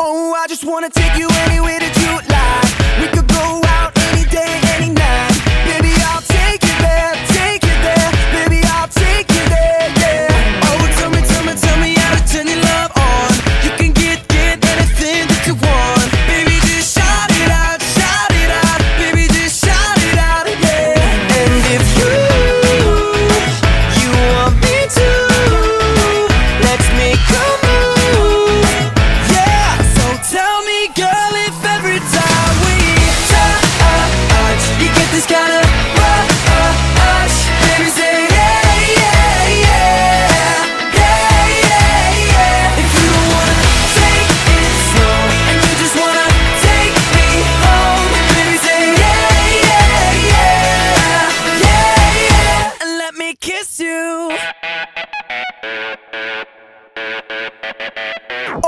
Oh, I just wanna take you anywhere that you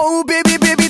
Oh, baby, baby,